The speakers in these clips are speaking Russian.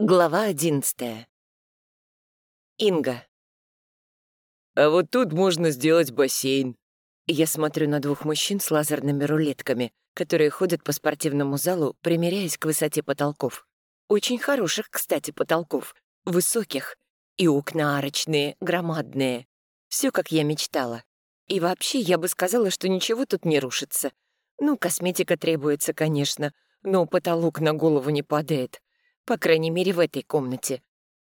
Глава одиннадцатая. Инга. А вот тут можно сделать бассейн. Я смотрю на двух мужчин с лазерными рулетками, которые ходят по спортивному залу, примеряясь к высоте потолков. Очень хороших, кстати, потолков. Высоких. И окна арочные, громадные. Все, как я мечтала. И вообще, я бы сказала, что ничего тут не рушится. Ну, косметика требуется, конечно, но потолок на голову не падает. По крайней мере, в этой комнате.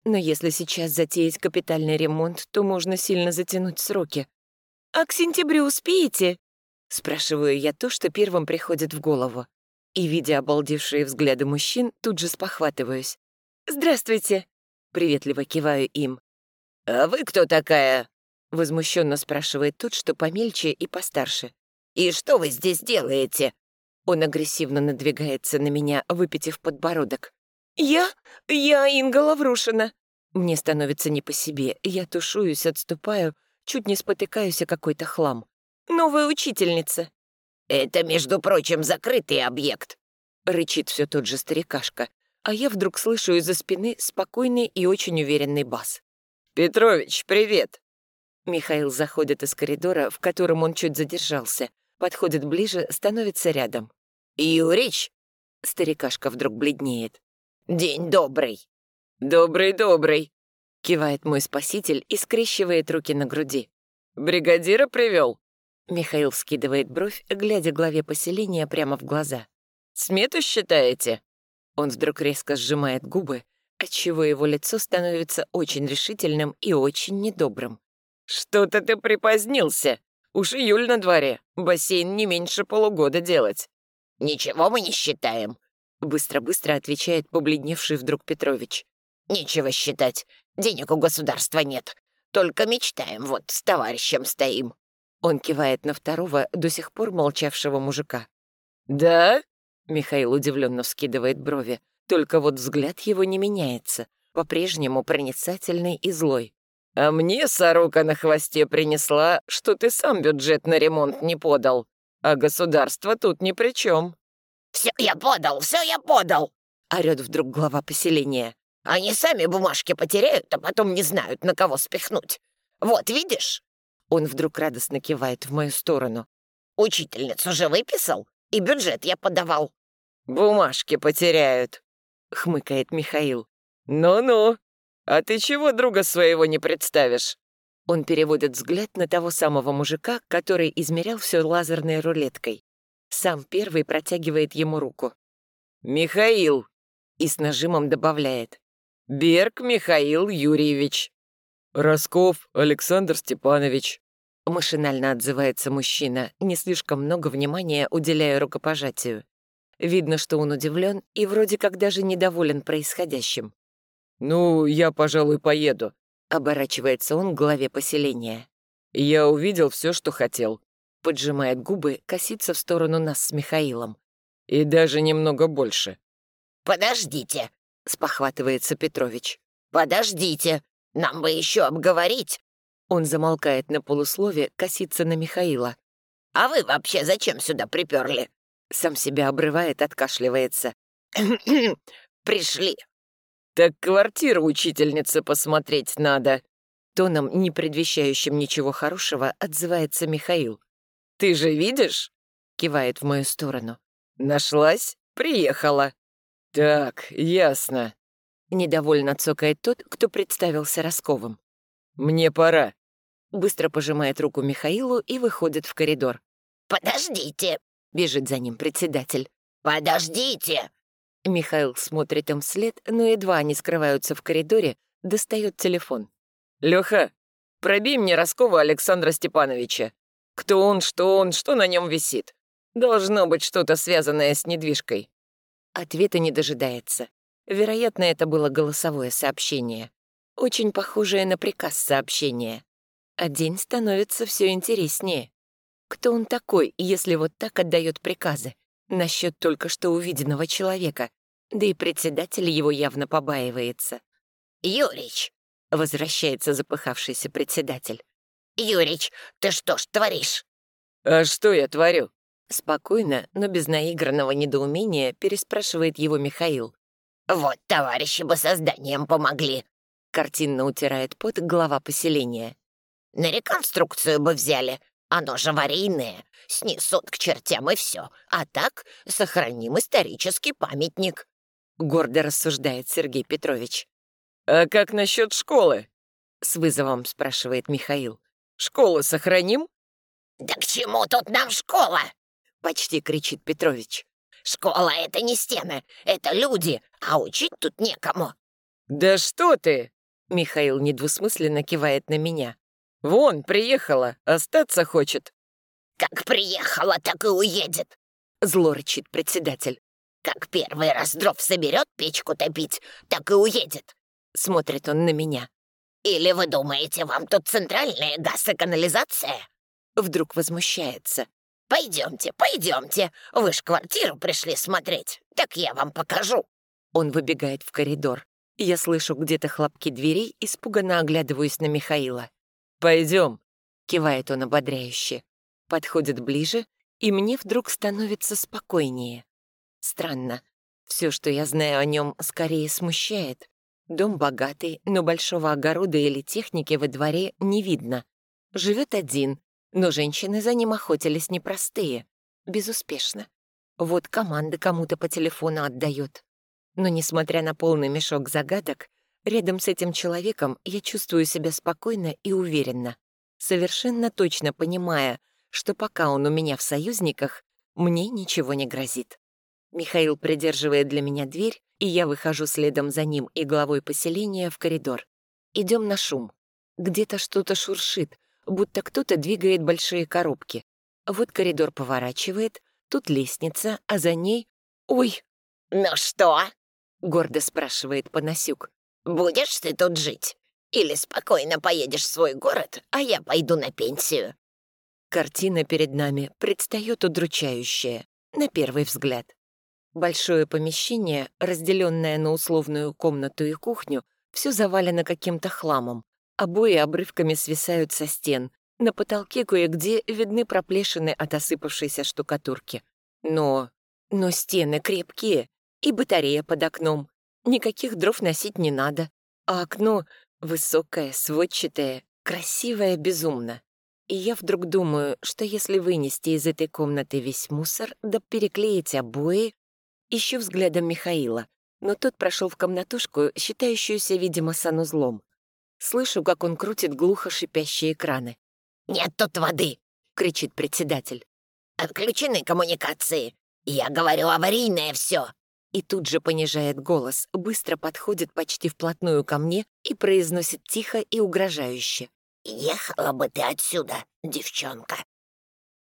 Но если сейчас затеять капитальный ремонт, то можно сильно затянуть сроки. «А к сентябрю успеете?» Спрашиваю я то, что первым приходит в голову. И, видя обалдевшие взгляды мужчин, тут же спохватываюсь. «Здравствуйте!» Приветливо киваю им. «А вы кто такая?» Возмущенно спрашивает тот, что помельче и постарше. «И что вы здесь делаете?» Он агрессивно надвигается на меня, выпитив подбородок. «Я? Я Инга Лаврушина». Мне становится не по себе. Я тушуюсь, отступаю, чуть не спотыкаюсь о какой-то хлам. «Новая учительница». «Это, между прочим, закрытый объект», — рычит все тот же старикашка. А я вдруг слышу из-за спины спокойный и очень уверенный бас. «Петрович, привет!» Михаил заходит из коридора, в котором он чуть задержался, подходит ближе, становится рядом. «Юрич!» Старикашка вдруг бледнеет. «День добрый!» «Добрый-добрый!» — кивает мой спаситель и скрещивает руки на груди. «Бригадира привел?» Михаил вскидывает бровь, глядя главе поселения прямо в глаза. «Смету считаете?» Он вдруг резко сжимает губы, отчего его лицо становится очень решительным и очень недобрым. «Что-то ты припозднился. Уж июль на дворе. Бассейн не меньше полугода делать». «Ничего мы не считаем», Быстро-быстро отвечает побледневший вдруг Петрович. «Нечего считать. Денег у государства нет. Только мечтаем, вот с товарищем стоим». Он кивает на второго, до сих пор молчавшего мужика. «Да?» Михаил удивленно вскидывает брови. Только вот взгляд его не меняется. По-прежнему проницательный и злой. «А мне сорока на хвосте принесла, что ты сам бюджет на ремонт не подал. А государство тут ни при чем. «Все я подал, все я подал!» — орёт вдруг глава поселения. «Они сами бумажки потеряют, а потом не знают, на кого спихнуть. Вот, видишь?» Он вдруг радостно кивает в мою сторону. «Учительницу же выписал, и бюджет я подавал». «Бумажки потеряют», — хмыкает Михаил. «Ну-ну, а ты чего друга своего не представишь?» Он переводит взгляд на того самого мужика, который измерял все лазерной рулеткой. Сам первый протягивает ему руку. «Михаил!» И с нажимом добавляет. «Берг Михаил Юрьевич». «Росков Александр Степанович». Машинально отзывается мужчина, не слишком много внимания уделяя рукопожатию. Видно, что он удивлен и вроде как даже недоволен происходящим. «Ну, я, пожалуй, поеду», — оборачивается он к главе поселения. «Я увидел все, что хотел поджимает губы, косится в сторону нас с Михаилом. «И даже немного больше». «Подождите», — спохватывается Петрович. «Подождите, нам бы еще обговорить». Он замолкает на полуслове, косится на Михаила. «А вы вообще зачем сюда приперли?» Сам себя обрывает, откашливается. «Пришли». «Так квартиру учительницы посмотреть надо». Тоном, не предвещающим ничего хорошего, отзывается Михаил. «Ты же видишь?» — кивает в мою сторону. «Нашлась? Приехала». «Так, ясно». Недовольно цокает тот, кто представился Росковым. «Мне пора». Быстро пожимает руку Михаилу и выходит в коридор. «Подождите!» — бежит за ним председатель. «Подождите!» Михаил смотрит им вслед, но едва они скрываются в коридоре, достает телефон. «Лёха, пробей мне Роскова Александра Степановича. Кто он, что он, что на нем висит? Должно быть что-то связанное с недвижкой. Ответа не дожидается. Вероятно, это было голосовое сообщение. Очень похожее на приказ сообщения. А день становится все интереснее. Кто он такой, если вот так отдает приказы? Насчет только что увиденного человека. Да и председатель его явно побаивается. «Юрич!» — возвращается запыхавшийся председатель. «Юрич, ты что ж творишь?» «А что я творю?» Спокойно, но без наигранного недоумения переспрашивает его Михаил. Вот товарищи бы созданием помогли. Картинно утирает пот глава поселения. На реконструкцию бы взяли. Оно же аварийное. Снесут к чертям и все. А так сохраним исторический памятник. Гордо рассуждает Сергей Петрович. «А как насчет школы?» С вызовом спрашивает Михаил. «Школу сохраним?» «Да к чему тут нам школа?» Почти кричит Петрович. «Школа — это не стены, это люди, а учить тут некому». «Да что ты!» Михаил недвусмысленно кивает на меня. «Вон, приехала, остаться хочет». «Как приехала, так и уедет», — зло рычит председатель. «Как первый раз дров соберет печку топить, так и уедет». Смотрит он на меня. «Или вы думаете, вам тут центральная газ и канализация?» Вдруг возмущается. «Пойдемте, пойдемте, вы ж квартиру пришли смотреть, так я вам покажу». Он выбегает в коридор. Я слышу где-то хлопки дверей, испуганно оглядываюсь на Михаила. «Пойдем», — кивает он ободряюще. Подходит ближе, и мне вдруг становится спокойнее. Странно. Все, что я знаю о нем, скорее смущает. Дом богатый, но большого огорода или техники во дворе не видно. Живет один, но женщины за ним охотились непростые. Безуспешно. Вот команды кому-то по телефону отдает. Но, несмотря на полный мешок загадок, рядом с этим человеком я чувствую себя спокойно и уверенно, совершенно точно понимая, что пока он у меня в союзниках, мне ничего не грозит. Михаил придерживает для меня дверь, и я выхожу следом за ним и главой поселения в коридор. Идем на шум. Где-то что-то шуршит, будто кто-то двигает большие коробки. Вот коридор поворачивает, тут лестница, а за ней... Ой! «Ну что?» — гордо спрашивает Панасюк. «Будешь ты тут жить? Или спокойно поедешь в свой город, а я пойду на пенсию?» Картина перед нами предстает удручающая, на первый взгляд. Большое помещение, разделенное на условную комнату и кухню, все завалено каким-то хламом. Обои обрывками свисают со стен. На потолке кое-где видны проплешины от осыпавшейся штукатурки. Но... но стены крепкие, и батарея под окном. Никаких дров носить не надо. А окно высокое, сводчатое, красивое безумно. И я вдруг думаю, что если вынести из этой комнаты весь мусор, да переклеить обои... Ищу взглядом Михаила, но тот прошел в комнатушку, считающуюся, видимо, санузлом. Слышу, как он крутит глухо шипящие краны. «Нет тут воды!» — кричит председатель. «Отключены коммуникации. Я говорю, аварийное все!» И тут же понижает голос, быстро подходит почти вплотную ко мне и произносит тихо и угрожающе. «Ехала бы ты отсюда, девчонка!»